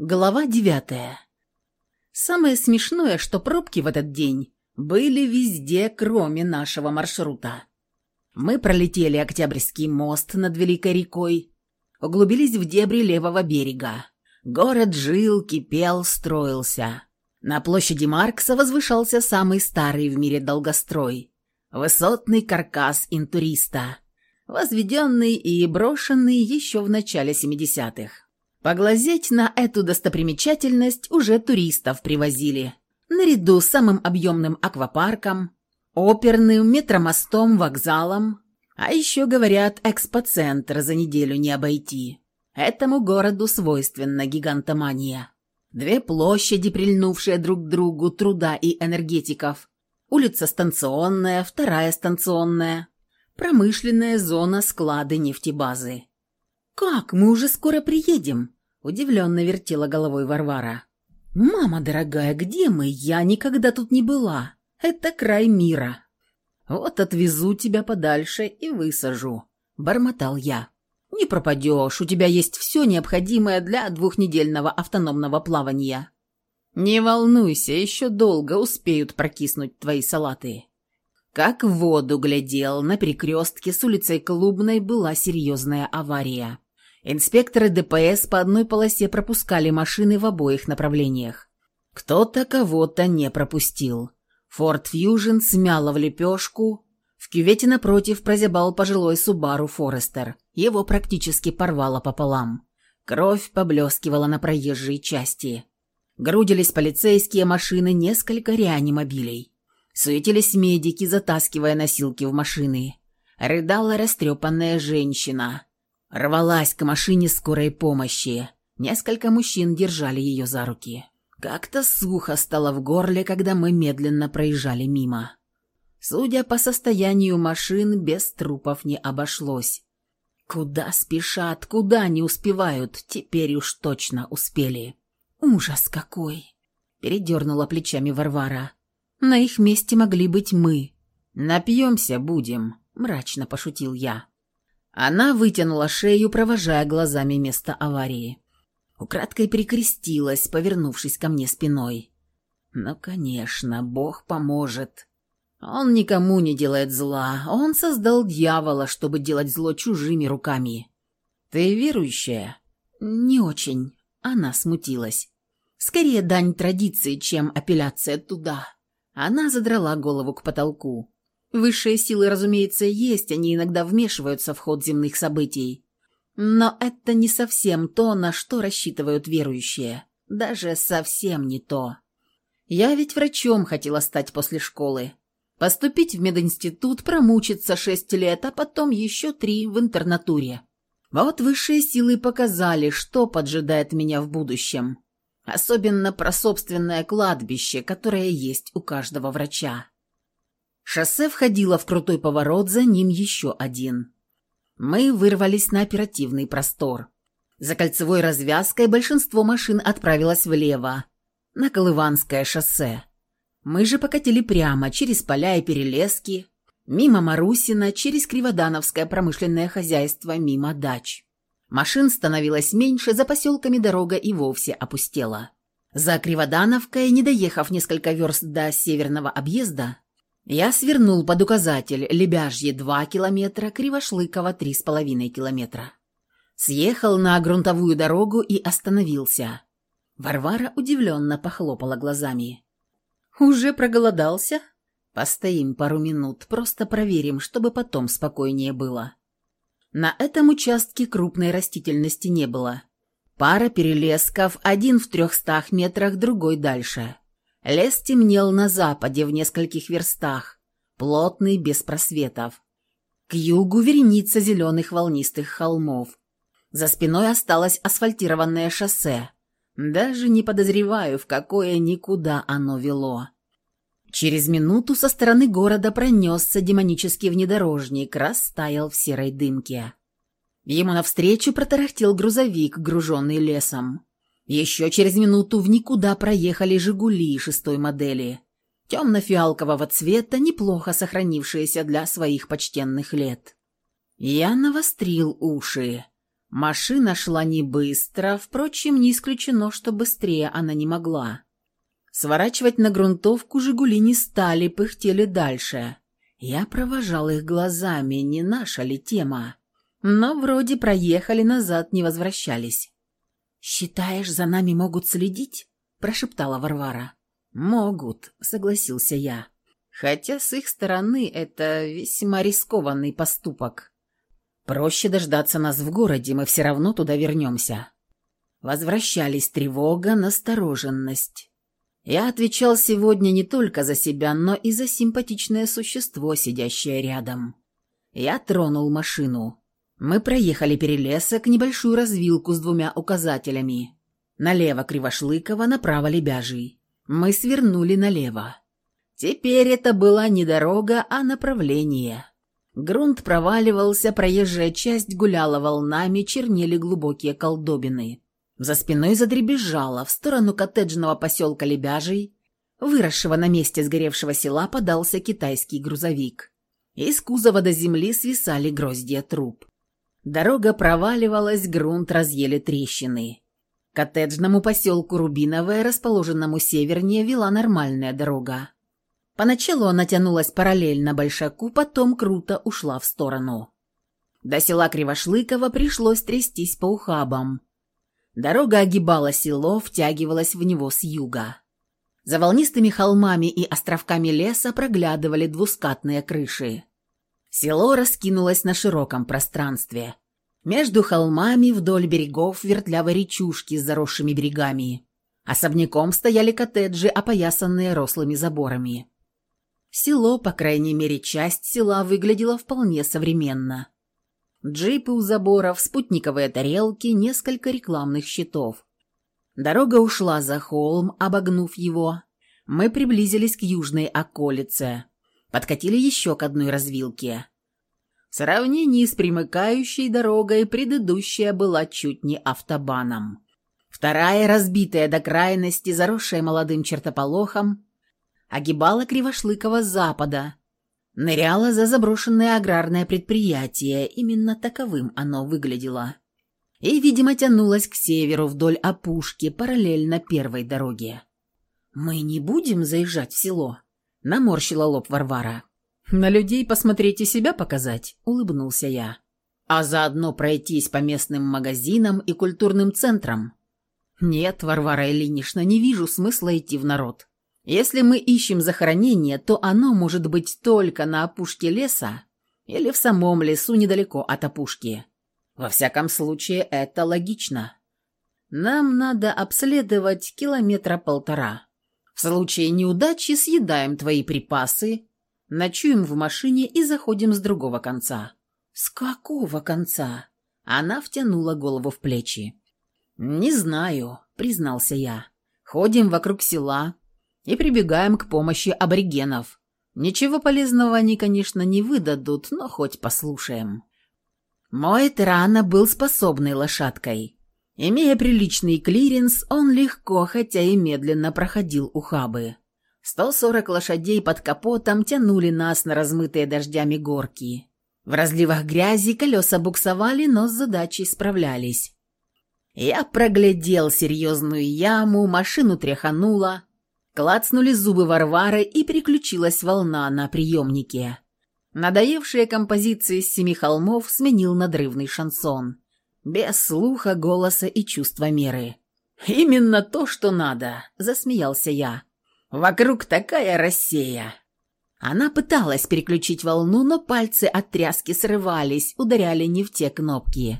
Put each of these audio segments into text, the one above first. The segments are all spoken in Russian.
Глава девятая. Самое смешное, что пробки в этот день были везде, кроме нашего маршрута. Мы пролетели Октябрьский мост над Великой рекой, углубились в дебри левого берега. Город жил, кипел, строился. На площади Маркса возвышался самый старый в мире долгострой – высотный каркас интуриста, возведенный и брошенный еще в начале 70-х. Поглазеть на эту достопримечательность уже туристов привозили. Наряду с самым объемным аквапарком, оперным, метромостом, вокзалом. А еще, говорят, экспоцентр за неделю не обойти. Этому городу свойственна гигантомания. Две площади, прильнувшие друг к другу труда и энергетиков. Улица станционная, вторая станционная. Промышленная зона склады нефтебазы. «Как? Мы уже скоро приедем?» – удивленно вертела головой Варвара. «Мама дорогая, где мы? Я никогда тут не была. Это край мира». «Вот отвезу тебя подальше и высажу», – бормотал я. «Не пропадешь, у тебя есть все необходимое для двухнедельного автономного плавания». «Не волнуйся, еще долго успеют прокиснуть твои салаты». Как в воду глядел, на перекрестке с улицей Клубной была серьезная авария. Инспекторы ДПС по одной полосе пропускали машины в обоих направлениях. Кто-то кого-то не пропустил. Форд Фьюжн смяло в лепешку. В кювете напротив прозябал пожилой Субару Форестер. Его практически порвало пополам. Кровь поблескивала на проезжей части. Грудились полицейские машины, несколько реанимобилей. Суетились медики, затаскивая носилки в машины. Рыдала растрепанная женщина. Рвалась к машине скорой помощи. Несколько мужчин держали ее за руки. Как-то сухо стало в горле, когда мы медленно проезжали мимо. Судя по состоянию машин, без трупов не обошлось. Куда спешат, куда не успевают, теперь уж точно успели. Ужас какой! Передернула плечами Варвара. На их месте могли быть мы. Напьемся будем, мрачно пошутил я. Она вытянула шею, провожая глазами место аварии. Украдкой прикрестилась, повернувшись ко мне спиной. «Ну, конечно, Бог поможет. Он никому не делает зла. Он создал дьявола, чтобы делать зло чужими руками. Ты верующая?» «Не очень». Она смутилась. «Скорее дань традиции, чем апелляция туда». Она задрала голову к потолку. Высшие силы, разумеется, есть, они иногда вмешиваются в ход земных событий. Но это не совсем то, на что рассчитывают верующие. Даже совсем не то. Я ведь врачом хотела стать после школы. Поступить в мединститут, промучиться шесть лет, а потом еще три в интернатуре. Вот высшие силы показали, что поджидает меня в будущем. Особенно про собственное кладбище, которое есть у каждого врача. Шоссе входило в крутой поворот, за ним еще один. Мы вырвались на оперативный простор. За кольцевой развязкой большинство машин отправилось влево, на Колыванское шоссе. Мы же покатили прямо, через поля и перелески, мимо Марусина, через Криводановское промышленное хозяйство, мимо дач. Машин становилось меньше, за поселками дорога и вовсе опустела. За Криводановкой, не доехав несколько верст до северного объезда, я свернул под указатель Лебяжье 2 километра, Кривошлыково 3,5 километра. Съехал на грунтовую дорогу и остановился. Варвара удивленно похлопала глазами. «Уже проголодался?» «Постоим пару минут, просто проверим, чтобы потом спокойнее было». На этом участке крупной растительности не было. Пара перелесков, один в трехстах метрах, другой дальше. Лес темнел на западе в нескольких верстах, плотный, без просветов. К югу вереница зеленых волнистых холмов. За спиной осталось асфальтированное шоссе. Даже не подозреваю, в какое никуда оно вело. Через минуту со стороны города пронесся демонический внедорожник, растаял в серой дымке. Ему навстречу протарахтел грузовик, груженный лесом. Еще через минуту в никуда проехали «Жигули» шестой модели. Темно-фиалкового цвета, неплохо сохранившиеся для своих почтенных лет. Я навострил уши. Машина шла не быстро, впрочем, не исключено, что быстрее она не могла. Сворачивать на грунтовку «Жигули» не стали, пыхтели дальше. Я провожал их глазами, не наша ли тема. Но вроде проехали назад, не возвращались. «Считаешь, за нами могут следить?» – прошептала Варвара. «Могут», – согласился я. «Хотя с их стороны это весьма рискованный поступок. Проще дождаться нас в городе, мы все равно туда вернемся». Возвращались тревога, настороженность. Я отвечал сегодня не только за себя, но и за симпатичное существо, сидящее рядом. Я тронул машину. Мы проехали перелесок, небольшую развилку с двумя указателями. Налево Кривошлыкова, направо Лебяжий. Мы свернули налево. Теперь это была не дорога, а направление. Грунт проваливался, проезжая часть гуляла волнами, чернели глубокие колдобины. За спиной задребезжало, в сторону коттеджного поселка Лебяжий, выросшего на месте сгоревшего села, подался китайский грузовик. Из кузова до земли свисали гроздья труб. Дорога проваливалась, грунт разъели трещины. К коттеджному поселку Рубиновое, расположенному севернее, вела нормальная дорога. Поначалу она тянулась параллельно Большаку, потом круто ушла в сторону. До села Кривошлыково пришлось трястись по ухабам. Дорога огибала село, втягивалась в него с юга. За волнистыми холмами и островками леса проглядывали двускатные крыши. Село раскинулось на широком пространстве. Между холмами вдоль берегов вертлявой речушки с заросшими берегами. Особняком стояли коттеджи, опоясанные рослыми заборами. Село, по крайней мере часть села, выглядело вполне современно. Джипы у заборов, спутниковые тарелки, несколько рекламных щитов. Дорога ушла за холм, обогнув его. Мы приблизились к южной околице. Подкатили еще к одной развилке. В сравнении с примыкающей дорогой предыдущая была чуть не автобаном. Вторая, разбитая до крайности, заросшая молодым чертополохом, огибала Кривошлыкова запада, ныряла за заброшенное аграрное предприятие, именно таковым оно выглядело. И, видимо, тянулась к северу вдоль опушки, параллельно первой дороге. «Мы не будем заезжать в село?» — наморщила лоб Варвара. «На людей посмотреть и себя показать», — улыбнулся я. «А заодно пройтись по местным магазинам и культурным центрам». «Нет, Варвара Ильинична, не вижу смысла идти в народ. Если мы ищем захоронение, то оно может быть только на опушке леса или в самом лесу недалеко от опушки. Во всяком случае, это логично. Нам надо обследовать километра полтора. В случае неудачи съедаем твои припасы, ночуем в машине и заходим с другого конца». «С какого конца?» Она втянула голову в плечи. «Не знаю», — признался я. «Ходим вокруг села, и прибегаем к помощи аборигенов. Ничего полезного они, конечно, не выдадут, но хоть послушаем. Мой Терана был способной лошадкой. Имея приличный клиренс, он легко, хотя и медленно проходил ухабы. 140 лошадей под капотом тянули нас на размытые дождями горки. В разливах грязи колеса буксовали, но с задачей справлялись. Я проглядел серьезную яму, машину тряхануло, Клацнули зубы Варвары, и переключилась волна на приемнике. Надоевшие композиции с семи холмов сменил надрывный шансон. Без слуха, голоса и чувства меры. «Именно то, что надо», — засмеялся я. «Вокруг такая рассея». Она пыталась переключить волну, но пальцы от тряски срывались, ударяли не в те кнопки.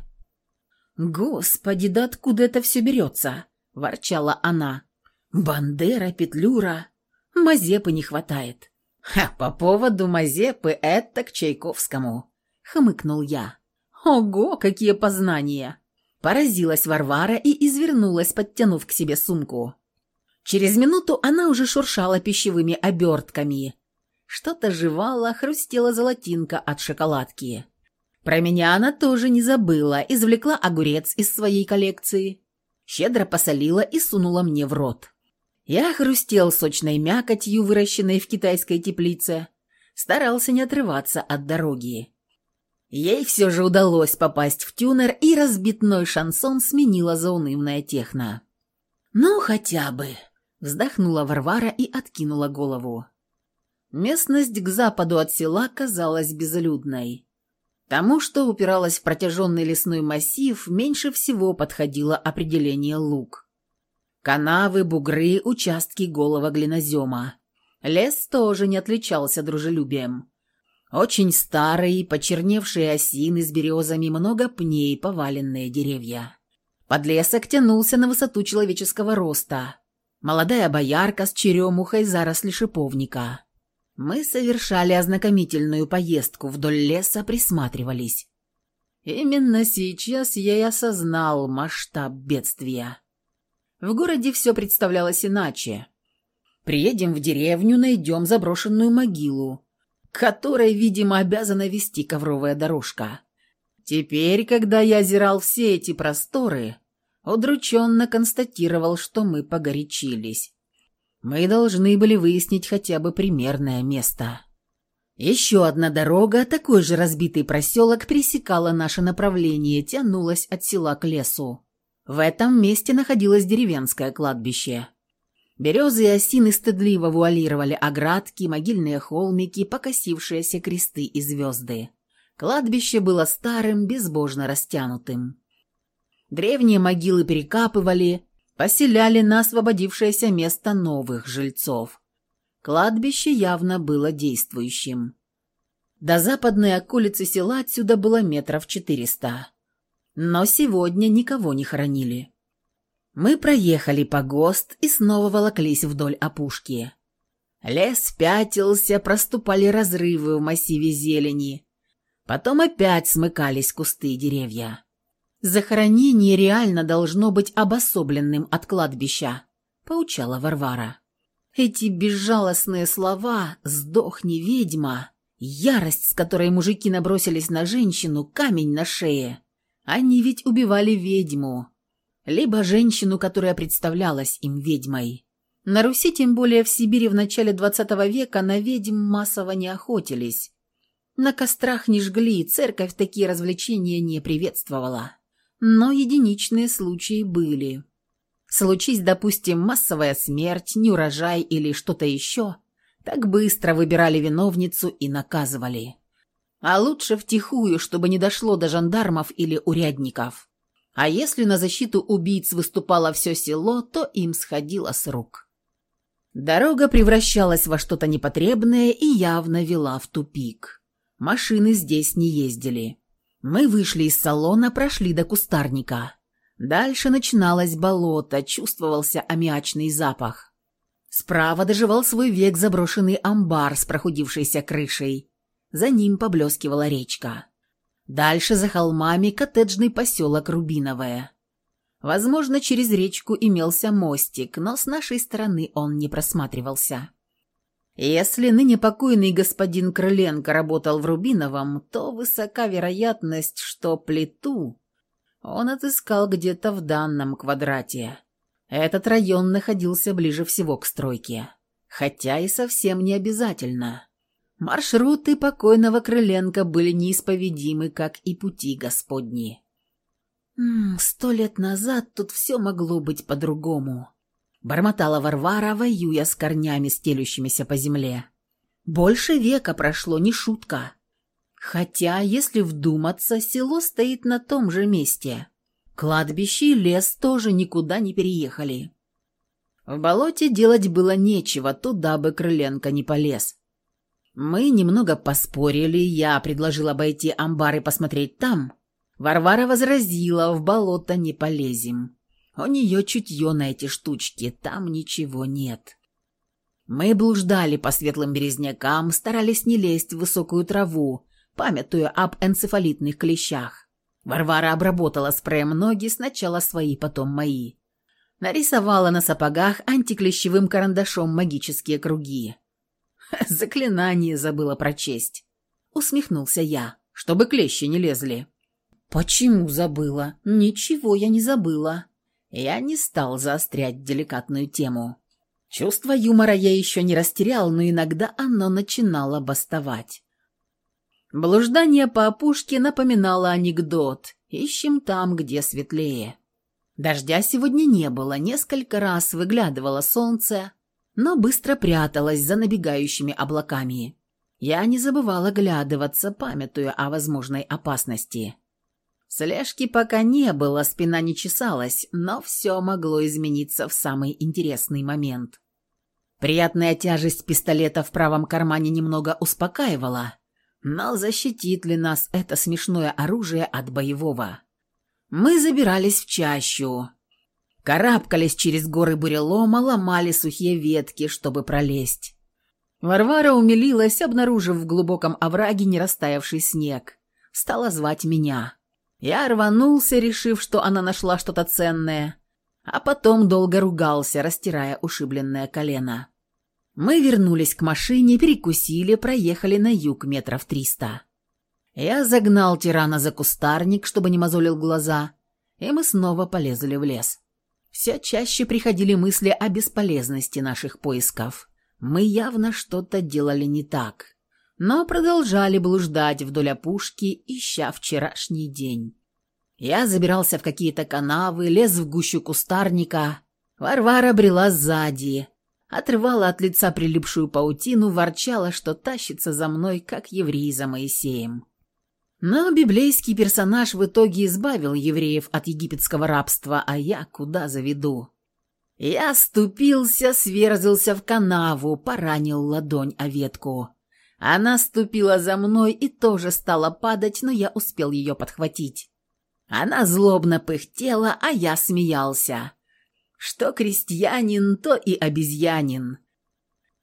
«Господи, да откуда это все берется?» – ворчала она. Бандера, Петлюра. Мазепы не хватает. Ха, по поводу Мазепы это к Чайковскому, хмыкнул я. Ого, какие познания! Поразилась Варвара и извернулась, подтянув к себе сумку. Через минуту она уже шуршала пищевыми обертками. Что-то жевала, хрустела золотинка от шоколадки. Про меня она тоже не забыла, извлекла огурец из своей коллекции, щедро посолила и сунула мне в рот. Я хрустел сочной мякотью, выращенной в китайской теплице, старался не отрываться от дороги. Ей все же удалось попасть в тюнер, и разбитной шансон сменила заунывная техно. «Ну, хотя бы», — вздохнула Варвара и откинула голову. Местность к западу от села казалась безлюдной. Тому, что упиралось в протяженный лесной массив, меньше всего подходило определение луг. Канавы, бугры, участки голого глинозема. Лес тоже не отличался дружелюбием. Очень старые, почерневшие осины с березами, много пней, поваленные деревья. Подлесок тянулся на высоту человеческого роста. Молодая боярка с черемухой заросли шиповника. Мы совершали ознакомительную поездку вдоль леса, присматривались. Именно сейчас я и осознал масштаб бедствия. В городе все представлялось иначе. Приедем в деревню, найдем заброшенную могилу, которой, видимо, обязана вести ковровая дорожка. Теперь, когда я озирал все эти просторы, удрученно констатировал, что мы погорячились. Мы должны были выяснить хотя бы примерное место. Еще одна дорога, такой же разбитый проселок, пересекала наше направление, тянулась от села к лесу. В этом месте находилось деревенское кладбище. Березы и осины стыдливо вуалировали оградки, могильные холмики, покосившиеся кресты и звезды. Кладбище было старым, безбожно растянутым. Древние могилы перекапывали, поселяли на освободившееся место новых жильцов. Кладбище явно было действующим. До западной околицы села отсюда было метров четыреста. Но сегодня никого не хоронили. Мы проехали по ГОСТ и снова волоклись вдоль опушки. Лес пятился, проступали разрывы в массиве зелени. Потом опять смыкались кусты и деревья. «Захоронение реально должно быть обособленным от кладбища», — поучала Варвара. Эти безжалостные слова «сдохни, ведьма», ярость, с которой мужики набросились на женщину, камень на шее. Они ведь убивали ведьму. Либо женщину, которая представлялась им ведьмой. На Руси, тем более в Сибири в начале XX века, на ведьм массово не охотились. На кострах не жгли, церковь такие развлечения не приветствовала. Но единичные случаи были. Случись, допустим, массовая смерть, неурожай или что-то еще, так быстро выбирали виновницу и наказывали. А лучше втихую, чтобы не дошло до жандармов или урядников. А если на защиту убийц выступало все село, то им сходило с рук. Дорога превращалась во что-то непотребное и явно вела в тупик. Машины здесь не ездили. Мы вышли из салона, прошли до кустарника. Дальше начиналось болото, чувствовался аммиачный запах. Справа доживал свой век заброшенный амбар с прохудившейся крышей. За ним поблескивала речка. Дальше за холмами коттеджный поселок Рубиновое. Возможно, через речку имелся мостик, но с нашей стороны он не просматривался. Если ныне покойный господин Крыленко работал в Рубиновом, то высока вероятность, что плиту он отыскал где-то в данном квадрате. Этот район находился ближе всего к стройке. Хотя и совсем не обязательно. Маршруты покойного Крыленко были неисповедимы, как и пути Господни. «Сто лет назад тут все могло быть по-другому», бормотала Варвара, воюя с корнями, стелющимися по земле. Больше века прошло, не шутка. Хотя, если вдуматься, село стоит на том же месте. Кладбище и лес тоже никуда не переехали. В болоте делать было нечего, туда бы Крыленко не полез. Мы немного поспорили, я предложил обойти амбар и посмотреть там. Варвара возразила, в болото не полезем. У нее чутье на эти штучки, там ничего нет. Мы блуждали по светлым березнякам, старались не лезть в высокую траву, памятуя об энцефалитных клещах. Варвара обработала спреем ноги, сначала свои, потом мои. Нарисовала на сапогах антиклещевым карандашом магические круги. Заклинание забыла прочесть. Усмехнулся я, чтобы клещи не лезли. «Почему забыла? Ничего я не забыла. Я не стал заострять деликатную тему. Чувство юмора я еще не растерял, но иногда оно начинало бастовать. Блуждание по опушке напоминало анекдот «Ищем там, где светлее». Дождя сегодня не было, несколько раз выглядывало солнце, но быстро пряталось за набегающими облаками. Я не забывала глядываться, памятуя о возможной опасности. Слежки пока не было, спина не чесалась, но все могло измениться в самый интересный момент. Приятная тяжесть пистолета в правом кармане немного успокаивала, но защитит ли нас это смешное оружие от боевого? Мы забирались в чащу, карабкались через горы бурелома, ломали сухие ветки, чтобы пролезть. Варвара умилилась, обнаружив в глубоком овраге не растаявший снег. Стала звать меня. Я рванулся, решив, что она нашла что-то ценное, а потом долго ругался, растирая ушибленное колено. Мы вернулись к машине, перекусили, проехали на юг метров триста. Я загнал тирана за кустарник, чтобы не мозолил глаза, и мы снова полезли в лес. Все чаще приходили мысли о бесполезности наших поисков. Мы явно что-то делали не так но продолжали блуждать вдоль опушки, ища вчерашний день. Я забирался в какие-то канавы, лез в гущу кустарника. Варвара брела сзади, отрывала от лица прилипшую паутину, ворчала, что тащится за мной, как еврей за Моисеем. Но библейский персонаж в итоге избавил евреев от египетского рабства, а я куда заведу? Я ступился, сверзился в канаву, поранил ладонь о ветку. Она ступила за мной и тоже стала падать, но я успел ее подхватить. Она злобно пыхтела, а я смеялся. Что крестьянин, то и обезьянин.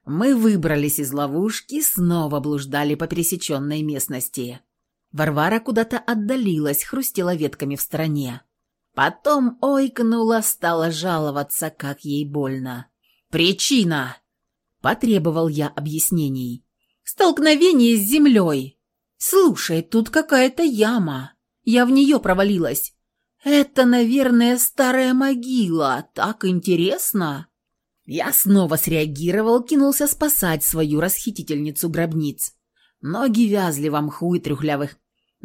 Мы выбрались из ловушки, снова блуждали по пересеченной местности. Варвара куда-то отдалилась, хрустела ветками в стороне. Потом ойкнула, стала жаловаться, как ей больно. «Причина!» – потребовал я объяснений. Столкновение с землей. Слушай, тут какая-то яма. Я в нее провалилась. Это, наверное, старая могила. Так интересно. Я снова среагировал, кинулся спасать свою расхитительницу гробниц. Ноги вязли в мху и трухлявых...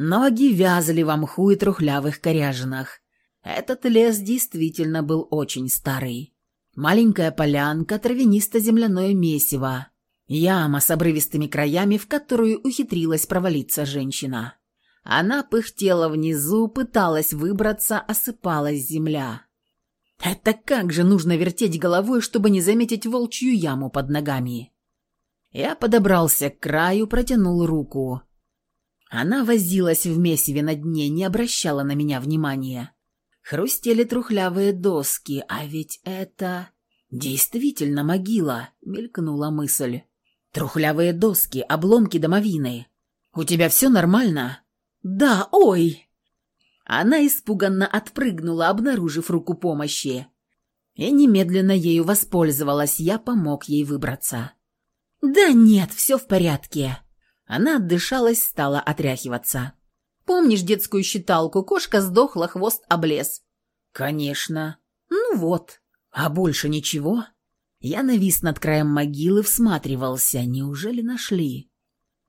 Ноги вязли в мху и трухлявых коряжинах. Этот лес действительно был очень старый. Маленькая полянка, травянисто-земляное месиво. Яма с обрывистыми краями, в которую ухитрилась провалиться женщина. Она пыхтела внизу, пыталась выбраться, осыпалась земля. Это как же нужно вертеть головой, чтобы не заметить волчью яму под ногами? Я подобрался к краю, протянул руку. Она возилась в месиве на дне, не обращала на меня внимания. Хрустели трухлявые доски, а ведь это... Действительно могила, мелькнула мысль. Трухлявые доски, обломки домовины. У тебя все нормально? Да, ой. Она испуганно отпрыгнула, обнаружив руку помощи. И немедленно ею воспользовалась, я помог ей выбраться. Да нет, все в порядке. Она отдышалась, стала отряхиваться. Помнишь детскую считалку? Кошка сдохла, хвост облез. Конечно. Ну вот. А больше ничего? Я навис над краем могилы, всматривался. Неужели нашли?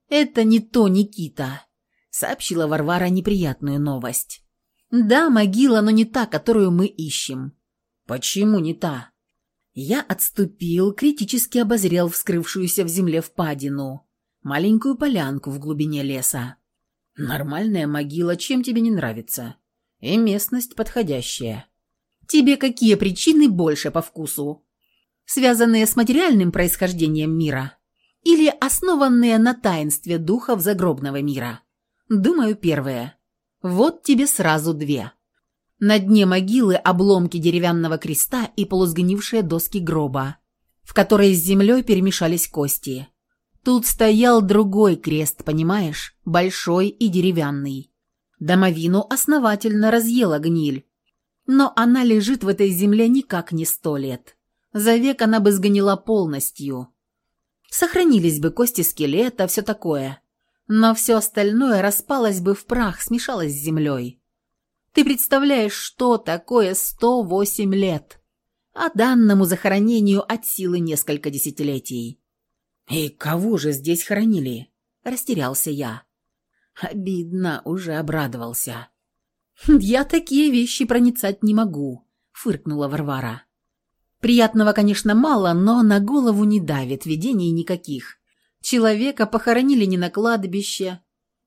«Это не то, Никита», — сообщила Варвара неприятную новость. «Да, могила, но не та, которую мы ищем». «Почему не та?» Я отступил, критически обозрел вскрывшуюся в земле впадину, маленькую полянку в глубине леса. «Нормальная могила, чем тебе не нравится? И местность подходящая». «Тебе какие причины больше по вкусу?» связанные с материальным происхождением мира, или основанные на таинстве духов загробного мира? Думаю, первое. Вот тебе сразу две. На дне могилы обломки деревянного креста и полусгнившие доски гроба, в которой с землей перемешались кости. Тут стоял другой крест, понимаешь, большой и деревянный. Домовину основательно разъела гниль, но она лежит в этой земле никак не сто лет. За век она бы сгнила полностью. Сохранились бы кости скелета, все такое. Но все остальное распалось бы в прах, смешалось с землей. Ты представляешь, что такое 108 лет? А данному захоронению от силы несколько десятилетий. «И кого же здесь хоронили?» – растерялся я. Обидно, уже обрадовался. «Я такие вещи проницать не могу», — фыркнула Варвара. «Приятного, конечно, мало, но на голову не давит, видений никаких. Человека похоронили не на кладбище,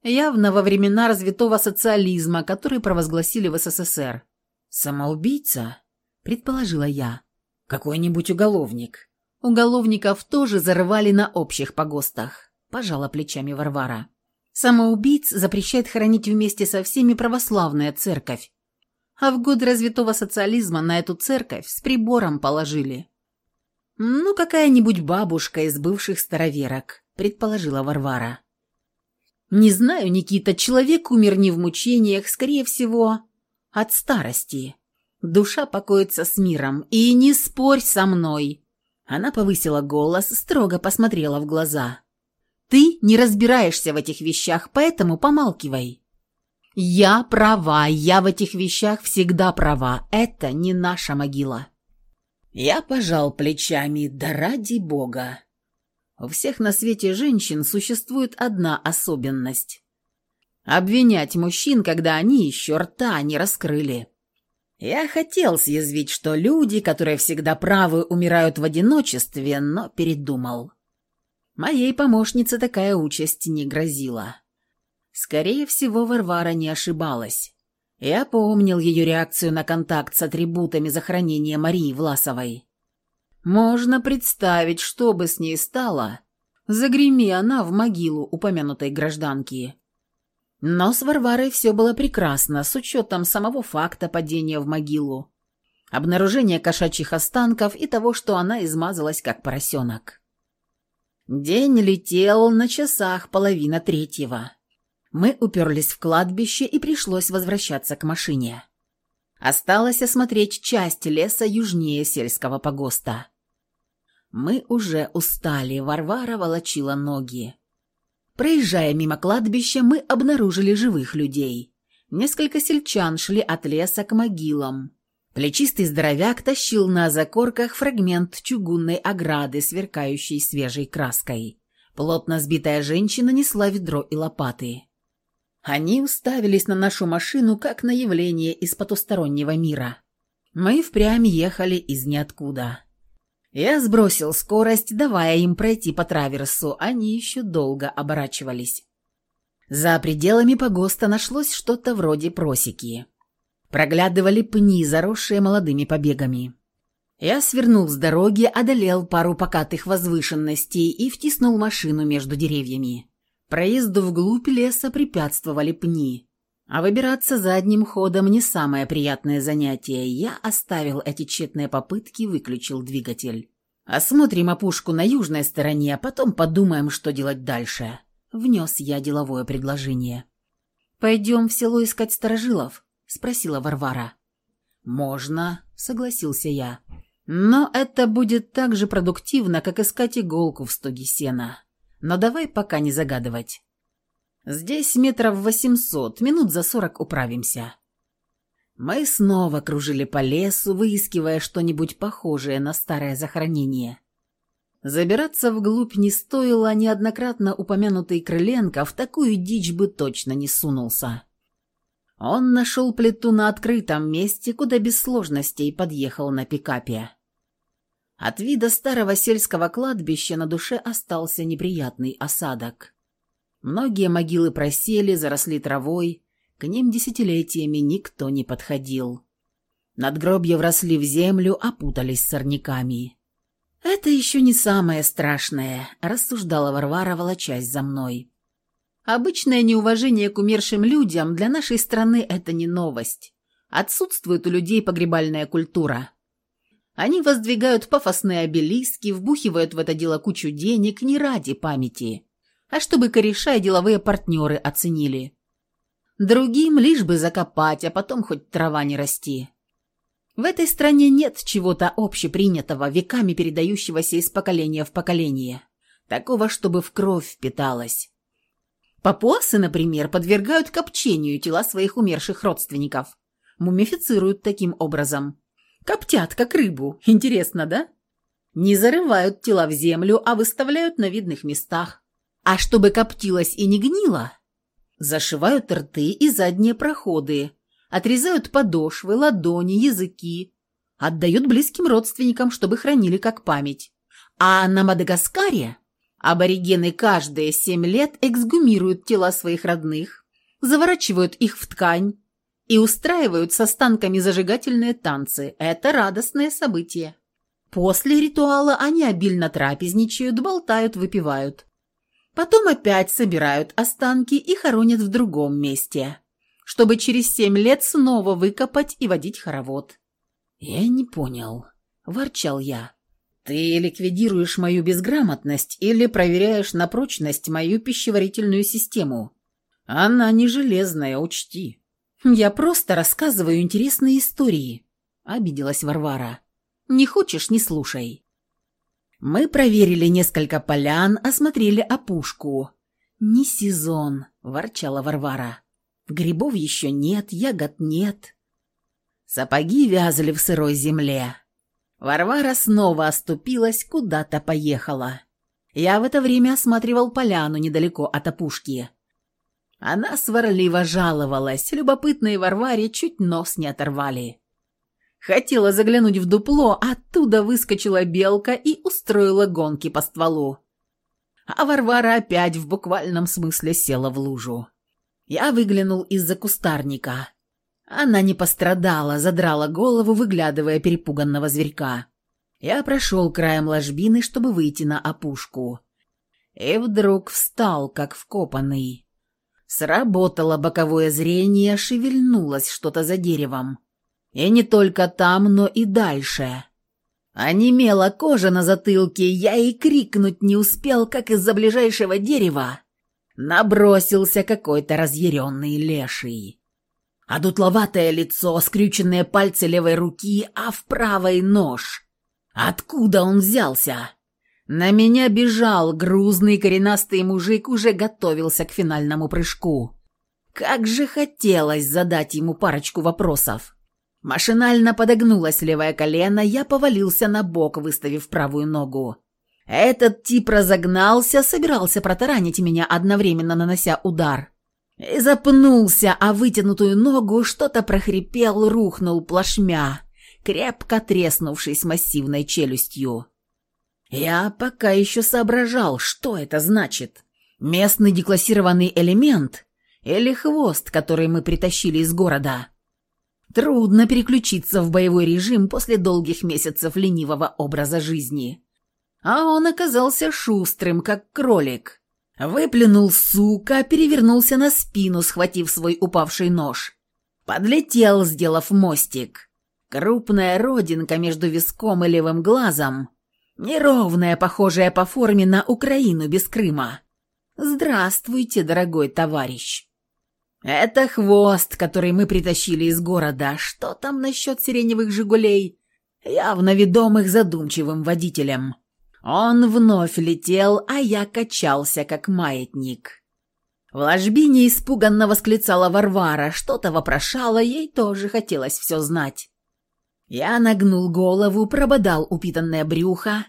явно во времена развитого социализма, который провозгласили в СССР. «Самоубийца?» – предположила я. «Какой-нибудь уголовник». «Уголовников тоже зарывали на общих погостах», – пожала плечами Варвара. «Самоубийц запрещает хоронить вместе со всеми православная церковь. А в годы развитого социализма на эту церковь с прибором положили». «Ну, какая-нибудь бабушка из бывших староверок», – предположила Варвара. «Не знаю, Никита, человек умер не в мучениях, скорее всего, от старости. Душа покоится с миром, и не спорь со мной». Она повысила голос, строго посмотрела в глаза. «Ты не разбираешься в этих вещах, поэтому помалкивай». «Я права, я в этих вещах всегда права. Это не наша могила». Я пожал плечами, да ради бога. У всех на свете женщин существует одна особенность. Обвинять мужчин, когда они еще рта не раскрыли. Я хотел съязвить, что люди, которые всегда правы, умирают в одиночестве, но передумал. Моей помощнице такая участь не грозила. Скорее всего, Варвара не ошибалась. Я помнил ее реакцию на контакт с атрибутами захоронения Марии Власовой. Можно представить, что бы с ней стало, загреми она в могилу упомянутой гражданки. Но с Варварой все было прекрасно, с учетом самого факта падения в могилу, обнаружения кошачьих останков и того, что она измазалась как поросенок. День летел на часах половина третьего. Мы уперлись в кладбище и пришлось возвращаться к машине. Осталось осмотреть часть леса южнее сельского погоста. Мы уже устали, Варвара волочила ноги. Проезжая мимо кладбища, мы обнаружили живых людей. Несколько сельчан шли от леса к могилам. Плечистый здоровяк тащил на закорках фрагмент чугунной ограды, сверкающей свежей краской. Плотно сбитая женщина несла ведро и лопаты. Они уставились на нашу машину, как на явление из потустороннего мира. Мы впрямь ехали из ниоткуда. Я сбросил скорость, давая им пройти по траверсу, они еще долго оборачивались. За пределами погоста нашлось что-то вроде просеки. Проглядывали пни, заросшие молодыми побегами. Я свернул с дороги, одолел пару покатых возвышенностей и втиснул машину между деревьями. Проезду вглубь леса препятствовали пни. А выбираться задним ходом не самое приятное занятие. Я оставил эти тщетные попытки, выключил двигатель. Осмотрим опушку на южной стороне, а потом подумаем, что делать дальше. Внес я деловое предложение. «Пойдем в село искать сторожилов?» – спросила Варвара. «Можно», – согласился я. «Но это будет так же продуктивно, как искать иголку в стоге сена. Но давай пока не загадывать». Здесь метров восемьсот, минут за сорок управимся. Мы снова кружили по лесу, выискивая что-нибудь похожее на старое захоронение. Забираться вглубь не стоило, неоднократно упомянутый Крыленко в такую дичь бы точно не сунулся. Он нашел плиту на открытом месте, куда без сложностей подъехал на пикапе. От вида старого сельского кладбища на душе остался неприятный осадок. Многие могилы просели, заросли травой, к ним десятилетиями никто не подходил. Надгробья вросли в землю, опутались сорняками. «Это еще не самое страшное», – рассуждала Варвара, волочась за мной. «Обычное неуважение к умершим людям для нашей страны – это не новость. Отсутствует у людей погребальная культура. Они воздвигают пафосные обелиски, вбухивают в это дело кучу денег не ради памяти, а чтобы кореша и деловые партнеры оценили. Другим лишь бы закопать, а потом хоть трава не расти. В этой стране нет чего-то общепринятого, веками передающегося из поколения в поколение. Такого, чтобы в кровь впиталось. Папуасы, например, подвергают копчению тела своих умерших родственников. Мумифицируют таким образом. Коптят, как рыбу. Интересно, да? Не зарывают тела в землю, а выставляют на видных местах. А чтобы коптилось и не гнило, Зашивают рты и задние проходы, отрезают подошвы, ладони, языки, отдают близким родственникам, чтобы хранили как память. А на Мадагаскаре аборигены каждые семь лет эксгумируют тела своих родных, заворачивают их в ткань и устраивают с останками зажигательные танцы. Это радостное событие. После ритуала они обильно трапезничают, болтают, выпивают. Потом опять собирают останки и хоронят в другом месте, чтобы через семь лет снова выкопать и водить хоровод. «Я не понял», – ворчал я. «Ты ликвидируешь мою безграмотность или проверяешь на прочность мою пищеварительную систему? Она не железная, учти». «Я просто рассказываю интересные истории», – обиделась Варвара. «Не хочешь – не слушай». Мы проверили несколько полян, осмотрели опушку. «Не сезон», – ворчала Варвара. «Грибов еще нет, ягод нет». Сапоги вязли в сырой земле. Варвара снова оступилась, куда-то поехала. Я в это время осматривал поляну недалеко от опушки. Она сварливо жаловалась, любопытные Варваре чуть нос не оторвали. Хотела заглянуть в дупло, оттуда выскочила белка и устроила гонки по стволу. А Варвара опять в буквальном смысле села в лужу. Я выглянул из-за кустарника. Она не пострадала, задрала голову, выглядывая перепуганного зверька. Я прошел краем ложбины, чтобы выйти на опушку. И вдруг встал, как вкопанный. Сработало боковое зрение, шевельнулось что-то за деревом. И не только там, но и дальше. Онемела кожа на затылке, я и крикнуть не успел, как из-за ближайшего дерева набросился какой-то разъяренный леший. А дутловатое лицо, скрюченные пальцы левой руки, а в правой нож. Откуда он взялся? На меня бежал грузный коренастый мужик, уже готовился к финальному прыжку. Как же хотелось задать ему парочку вопросов. Машинально подогнулось левое колено, я повалился на бок, выставив правую ногу. Этот тип разогнался, собирался протаранить меня, одновременно нанося удар. И запнулся, а вытянутую ногу что-то прохрипел, рухнул плашмя, крепко треснувшись массивной челюстью. Я пока еще соображал, что это значит. Местный деклассированный элемент или хвост, который мы притащили из города. Трудно переключиться в боевой режим после долгих месяцев ленивого образа жизни. А он оказался шустрым, как кролик. Выплюнул сука, перевернулся на спину, схватив свой упавший нож. Подлетел, сделав мостик. Крупная родинка между виском и левым глазом. Неровная, похожая по форме на Украину без Крыма. «Здравствуйте, дорогой товарищ!» «Это хвост, который мы притащили из города. Что там насчет сиреневых «Жигулей»?» Явно ведомых задумчивым водителем. Он вновь летел, а я качался, как маятник. В ложбине испуганно восклицала Варвара, что-то вопрошала, ей тоже хотелось все знать. Я нагнул голову, прободал упитанное брюхо,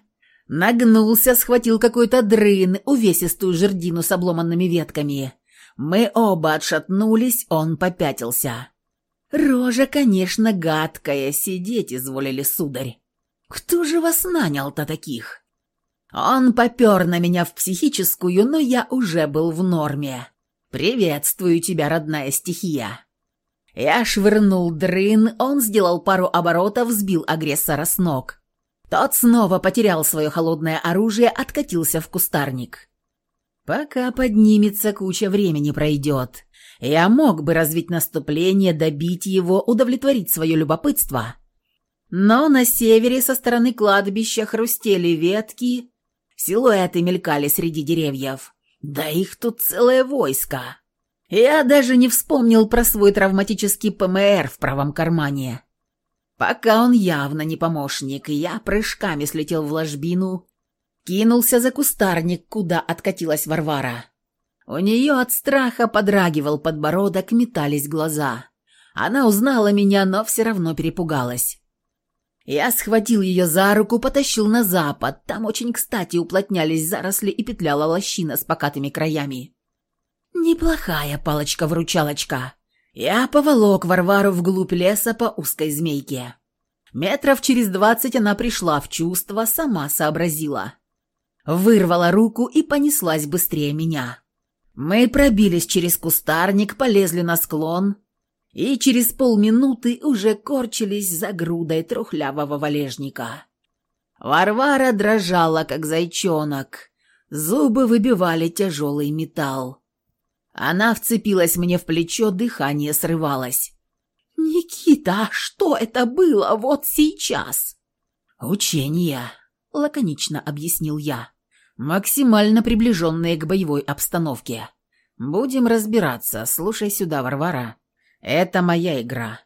нагнулся, схватил какой-то дрын, увесистую жердину с обломанными ветками — мы оба отшатнулись, он попятился. Рожа, конечно, гадкая, сидеть изволили, сударь. Кто же вас нанял-то таких? Он попер на меня в психическую, но я уже был в норме. Приветствую тебя, родная стихия. Я швырнул дрын, он сделал пару оборотов, сбил агрессора с ног. Тот снова потерял свое холодное оружие, откатился в кустарник. Пока поднимется, куча времени пройдет. Я мог бы развить наступление, добить его, удовлетворить свое любопытство. Но на севере со стороны кладбища хрустели ветки, силуэты мелькали среди деревьев. Да их тут целое войско. Я даже не вспомнил про свой травматический ПМР в правом кармане. Пока он явно не помощник, я прыжками слетел в ложбину Кинулся за кустарник, куда откатилась Варвара. У нее от страха подрагивал подбородок, метались глаза. Она узнала меня, но все равно перепугалась. Я схватил ее за руку, потащил на запад. Там очень кстати уплотнялись заросли и петляла лощина с покатыми краями. Неплохая палочка-выручалочка. Я поволок Варвару вглубь леса по узкой змейке. Метров через двадцать она пришла в чувство, сама сообразила. Вырвала руку и понеслась быстрее меня. Мы пробились через кустарник, полезли на склон и через полминуты уже корчились за грудой трухлявого валежника. Варвара дрожала, как зайчонок. Зубы выбивали тяжелый металл. Она вцепилась мне в плечо, дыхание срывалось. «Никита, а что это было вот сейчас?» «Учение», — лаконично объяснил я максимально приближенные к боевой обстановке. Будем разбираться, слушай сюда, Варвара. Это моя игра.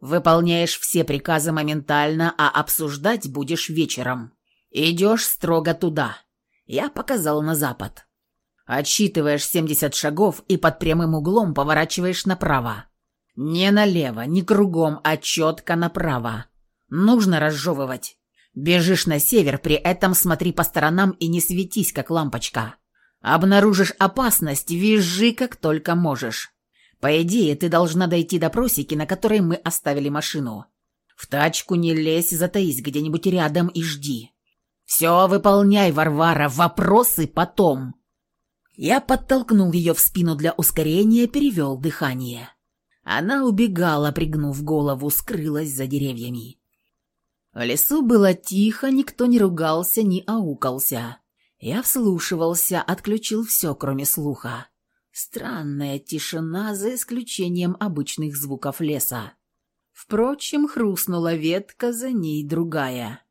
Выполняешь все приказы моментально, а обсуждать будешь вечером. Идешь строго туда. Я показал на запад. Отсчитываешь 70 шагов и под прямым углом поворачиваешь направо. Не налево, не кругом, а четко направо. Нужно разжевывать. Бежишь на север, при этом смотри по сторонам и не светись, как лампочка. Обнаружишь опасность, визжи, как только можешь. По идее, ты должна дойти до просеки, на которой мы оставили машину. В тачку не лезь, затаись где-нибудь рядом и жди. Все выполняй, Варвара, вопросы потом. Я подтолкнул ее в спину для ускорения, перевел дыхание. Она убегала, пригнув голову, скрылась за деревьями. В лесу было тихо, никто не ругался, не аукался. Я вслушивался, отключил все, кроме слуха. Странная тишина, за исключением обычных звуков леса. Впрочем, хрустнула ветка, за ней другая.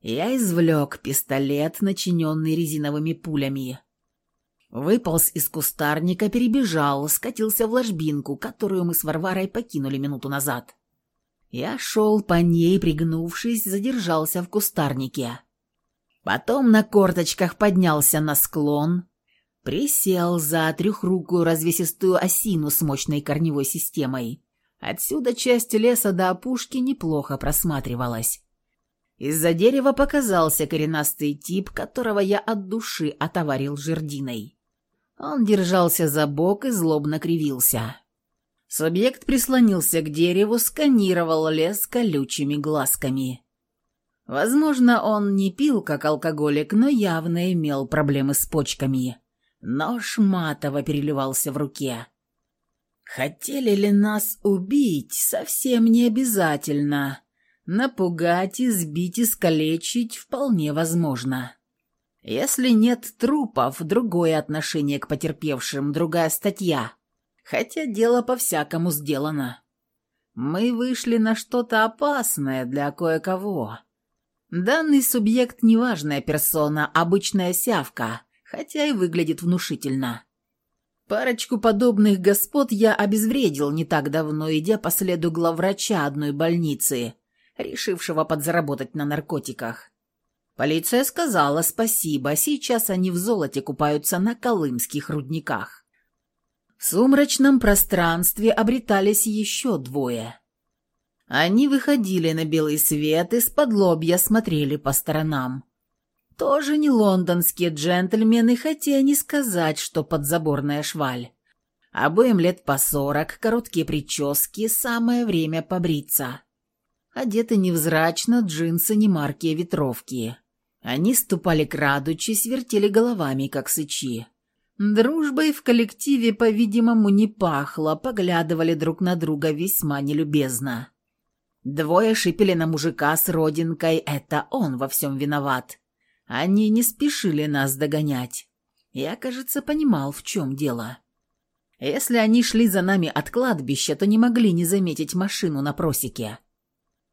Я извлек пистолет, начиненный резиновыми пулями. Выполз из кустарника, перебежал, скатился в ложбинку, которую мы с Варварой покинули минуту назад. Я шел по ней, пригнувшись, задержался в кустарнике. Потом на корточках поднялся на склон, присел за трехрукую развесистую осину с мощной корневой системой. Отсюда часть леса до опушки неплохо просматривалась. Из-за дерева показался коренастый тип, которого я от души отоварил жердиной. Он держался за бок и злобно кривился. Субъект прислонился к дереву, сканировал лес колючими глазками. Возможно, он не пил, как алкоголик, но явно имел проблемы с почками. Нож матово переливался в руке. Хотели ли нас убить, совсем не обязательно. Напугать, избить, искалечить вполне возможно. Если нет трупов, другое отношение к потерпевшим, другая статья хотя дело по-всякому сделано. Мы вышли на что-то опасное для кое-кого. Данный субъект – неважная персона, обычная сявка, хотя и выглядит внушительно. Парочку подобных господ я обезвредил не так давно, идя по следу главврача одной больницы, решившего подзаработать на наркотиках. Полиция сказала спасибо, сейчас они в золоте купаются на колымских рудниках. В сумрачном пространстве обретались еще двое. Они выходили на белый свет и с-под лобья смотрели по сторонам. Тоже не лондонские джентльмены, хотя не сказать, что подзаборная шваль. Обоим лет по сорок, короткие прически, самое время побриться. Одеты невзрачно, джинсы не марки, а ветровки. Они ступали крадучись, вертели головами, как сычи. Дружбой в коллективе, по-видимому, не пахло, поглядывали друг на друга весьма нелюбезно. Двое шипели на мужика с родинкой, это он во всем виноват. Они не спешили нас догонять. Я, кажется, понимал, в чем дело. Если они шли за нами от кладбища, то не могли не заметить машину на просеке.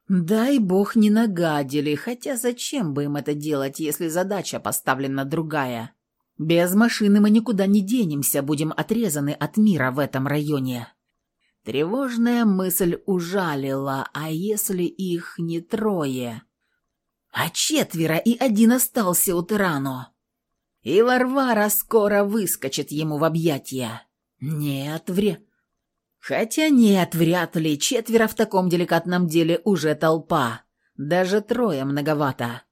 Дай бог не нагадили, хотя зачем бы им это делать, если задача поставлена другая? Без машины мы никуда не денемся, будем отрезаны от мира в этом районе. Тревожная мысль ужалила, а если их не трое? А четверо, и один остался у Тирано. И Варвара скоро выскочит ему в объятия. Нет, вре... Хотя нет, вряд ли, четверо в таком деликатном деле уже толпа. Даже трое многовато.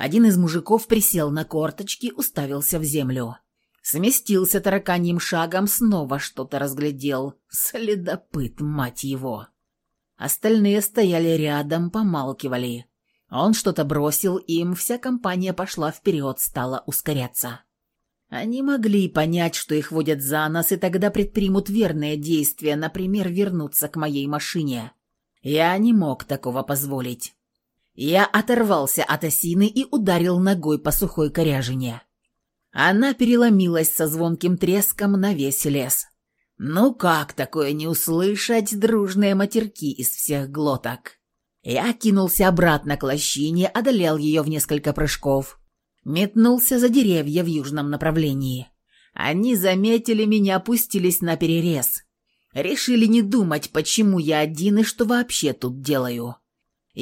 Один из мужиков присел на корточки, уставился в землю. Сместился тараканьим шагом, снова что-то разглядел. Следопыт, мать его. Остальные стояли рядом, помалкивали. Он что-то бросил им, вся компания пошла вперед, стала ускоряться. Они могли понять, что их водят за нос, и тогда предпримут верные действия, например, вернуться к моей машине. Я не мог такого позволить. Я оторвался от осины и ударил ногой по сухой коряжине. Она переломилась со звонким треском на весь лес. Ну как такое не услышать дружные матерки из всех глоток? Я кинулся обратно к лощине, одолел ее в несколько прыжков. Метнулся за деревья в южном направлении. Они заметили меня, опустились на перерез. Решили не думать, почему я один и что вообще тут делаю.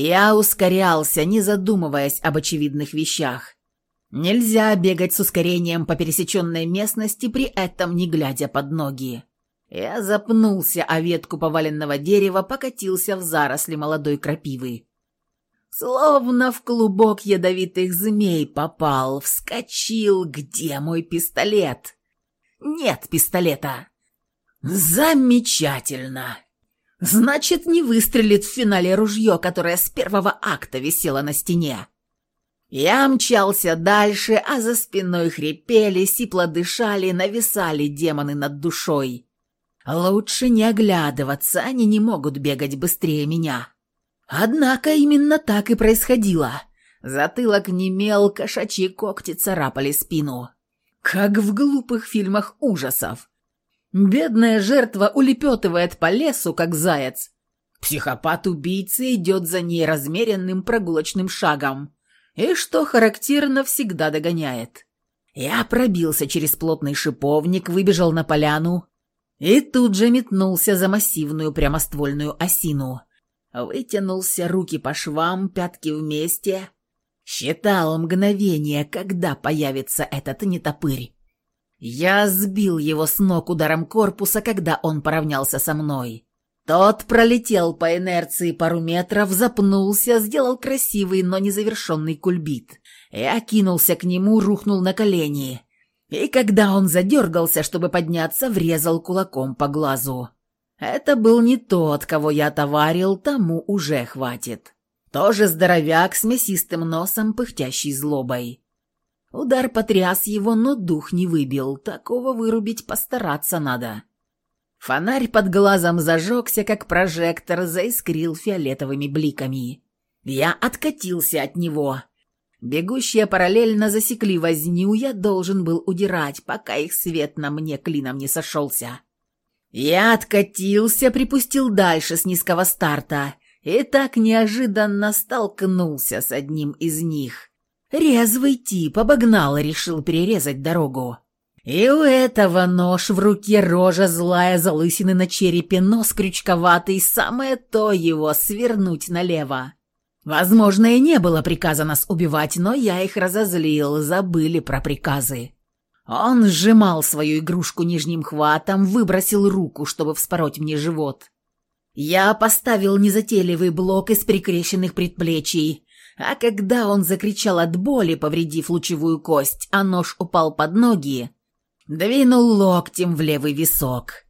Я ускорялся, не задумываясь об очевидных вещах. Нельзя бегать с ускорением по пересеченной местности, при этом не глядя под ноги. Я запнулся о ветку поваленного дерева, покатился в заросли молодой крапивы. Словно в клубок ядовитых змей попал, вскочил. Где мой пистолет? Нет пистолета. Замечательно. Значит, не выстрелит в финале ружье, которое с первого акта висело на стене. Я мчался дальше, а за спиной хрипели, сипло дышали, нависали демоны над душой. Лучше не оглядываться, они не могут бегать быстрее меня. Однако именно так и происходило. Затылок немел, кошачьи когти царапали спину. Как в глупых фильмах ужасов. Бедная жертва улепетывает по лесу, как заяц. Психопат-убийца идет за ней размеренным прогулочным шагом. И, что характерно, всегда догоняет. Я пробился через плотный шиповник, выбежал на поляну, и тут же метнулся за массивную прямоствольную осину. Вытянулся руки по швам, пятки вместе. Считал мгновение, когда появится этот нетопырь. Я сбил его с ног ударом корпуса, когда он поравнялся со мной. Тот пролетел по инерции пару метров, запнулся, сделал красивый, но незавершенный кульбит. Я кинулся к нему, рухнул на колени и когда он задергался, чтобы подняться, врезал кулаком по глазу. Это был не тот, кого я товарил, тому уже хватит. Тоже здоровяк с мясистым носом, пыхтящий злобой. Удар потряс его, но дух не выбил, такого вырубить постараться надо. Фонарь под глазом зажегся, как прожектор, заискрил фиолетовыми бликами. Я откатился от него, Бегущие параллельно засекли возню, я должен был удирать, пока их свет на мне клином не сошелся. Я откатился, припустил дальше с низкого старта и так неожиданно столкнулся с одним из них. Резвый тип обогнал и решил перерезать дорогу. И у этого нож в руке, рожа злая, залысины на черепе, нос крючковатый, самое то его свернуть налево. Возможно, и не было приказа нас убивать, но я их разозлил, забыли про приказы. Он сжимал свою игрушку нижним хватом, выбросил руку, чтобы вспороть мне живот. Я поставил незатейливый блок из прикрещенных предплечий, а когда он закричал от боли, повредив лучевую кость, а нож упал под ноги, двинул локтем в левый висок.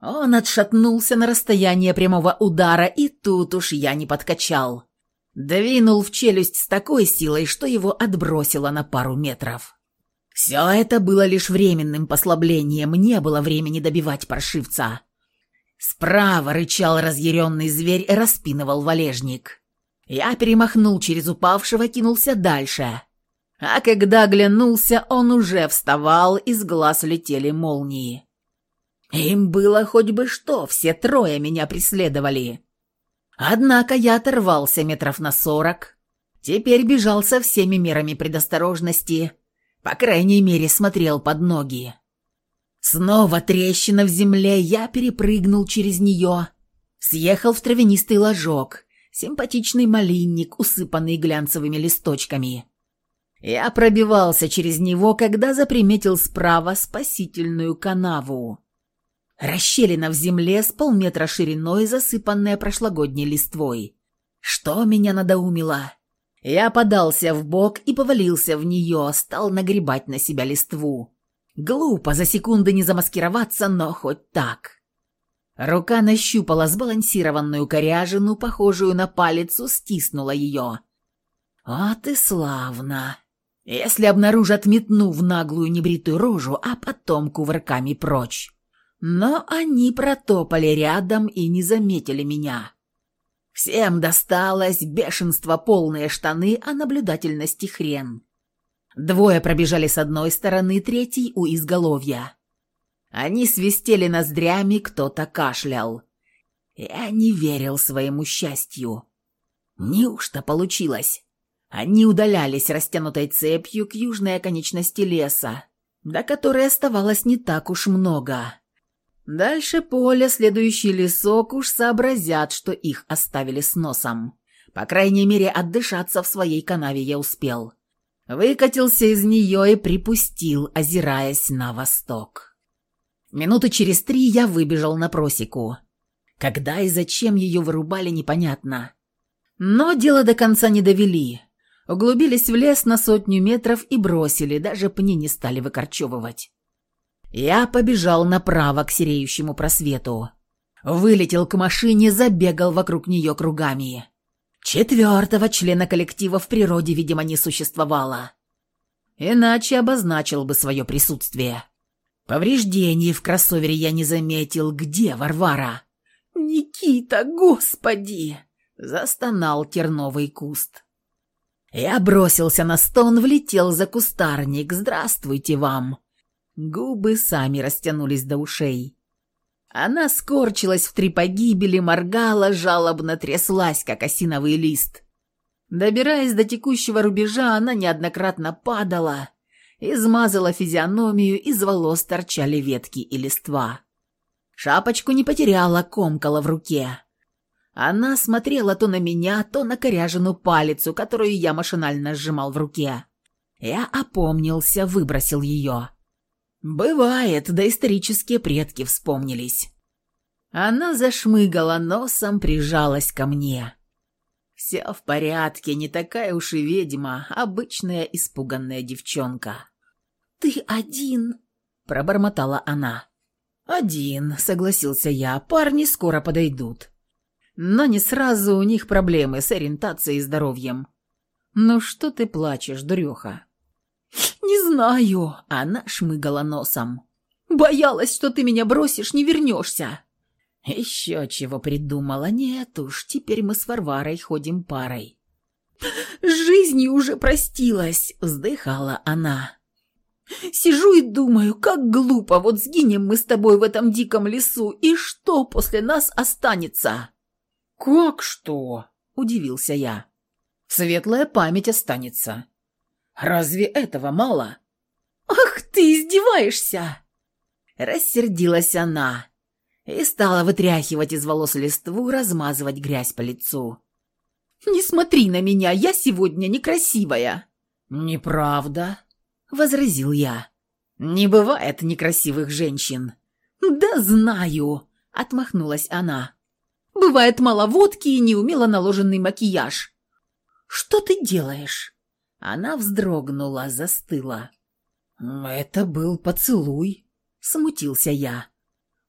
Он отшатнулся на расстояние прямого удара, и тут уж я не подкачал. Двинул в челюсть с такой силой, что его отбросило на пару метров. Все это было лишь временным послаблением, не было времени добивать паршивца. Справа рычал разъяренный зверь, распинывал валежник. Я перемахнул через упавшего, кинулся дальше. А когда оглянулся, он уже вставал, из глаз летели молнии. Им было хоть бы что, все трое меня преследовали. Однако я оторвался метров на сорок. Теперь бежал со всеми мерами предосторожности. По крайней мере, смотрел под ноги. Снова трещина в земле, я перепрыгнул через нее. Съехал в травянистый ложок, симпатичный малинник, усыпанный глянцевыми листочками. Я пробивался через него, когда заприметил справа спасительную канаву. Расщелина в земле с полметра шириной, засыпанная прошлогодней листвой. Что меня надоумило? Я подался в бок и повалился в нее, стал нагребать на себя листву. Глупо за секунды не замаскироваться, но хоть так. Рука нащупала сбалансированную коряжину, похожую на палицу, стиснула ее. «Вот и славно!» Если обнаружат, метну в наглую небритую рожу, а потом кувырками прочь. Но они протопали рядом и не заметили меня. Всем досталось бешенство полные штаны, а наблюдательности хрен. Двое пробежали с одной стороны, третий у изголовья. Они свистели ноздрями, кто-то кашлял. Я не верил своему счастью. Неужто получилось? Они удалялись растянутой цепью к южной оконечности леса, до которой оставалось не так уж много. Дальше поля, следующий лесок уж сообразят, что их оставили с носом. По крайней мере, отдышаться в своей канаве я успел. Выкатился из нее и припустил, озираясь на восток. Минуты через три я выбежал на просеку. Когда и зачем ее вырубали, непонятно. Но дело до конца не довели углубились в лес на сотню метров и бросили, даже пни не стали выкорчевывать. Я побежал направо к сереющему просвету. Вылетел к машине, забегал вокруг нее кругами. Четвертого члена коллектива в природе, видимо, не существовало. Иначе обозначил бы свое присутствие. Повреждений в кроссовере я не заметил. Где Варвара? «Никита, господи!» — застонал терновый куст. Я бросился на стон, влетел за кустарник. «Здравствуйте вам!» Губы сами растянулись до ушей. Она скорчилась в три погибели, моргала, жалобно тряслась, как осиновый лист. Добираясь до текущего рубежа, она неоднократно падала, измазала физиономию, из волос торчали ветки и листва. Шапочку не потеряла, комкала в руке. Она смотрела то на меня, то на коряжину палицу, которую я машинально сжимал в руке. Я опомнился, выбросил ее. Бывает, доисторические предки вспомнились. Она зашмыгала носом, прижалась ко мне. «Все в порядке, не такая уж и ведьма, обычная испуганная девчонка». «Ты один?» – пробормотала она. «Один», – согласился я, – «парни скоро подойдут». Но не сразу у них проблемы с ориентацией и здоровьем. «Ну что ты плачешь, дуреха?» «Не знаю», — она шмыгала носом. «Боялась, что ты меня бросишь, не вернешься». «Еще чего придумала? Нет уж, теперь мы с Варварой ходим парой». «С жизнью уже простилась», — вздыхала она. «Сижу и думаю, как глупо, вот сгинем мы с тобой в этом диком лесу, и что после нас останется?» «Как что?» – удивился я. «Светлая память останется. Разве этого мало?» «Ах, ты издеваешься!» Рассердилась она и стала вытряхивать из волос листву, размазывать грязь по лицу. «Не смотри на меня, я сегодня некрасивая!» «Неправда», — возразил я. «Не бывает некрасивых женщин». «Да знаю», — отмахнулась она. Бывает мало водки и неумело наложенный макияж. Что ты делаешь?» Она вздрогнула, застыла. «Это был поцелуй», — смутился я.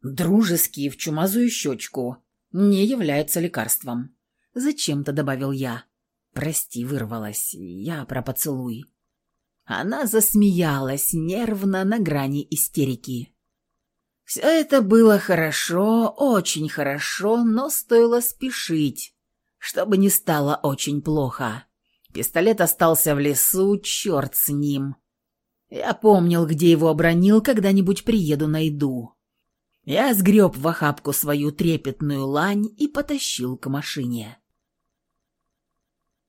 «Дружеский в чумазую щечку. Не является лекарством». Зачем-то добавил я. «Прости, вырвалась. Я про поцелуй». Она засмеялась, нервно, на грани истерики. Все это было хорошо, очень хорошо, но стоило спешить, чтобы не стало очень плохо. Пистолет остался в лесу, черт с ним. Я помнил, где его обронил, когда-нибудь приеду найду. Я сгреб в охапку свою трепетную лань и потащил к машине.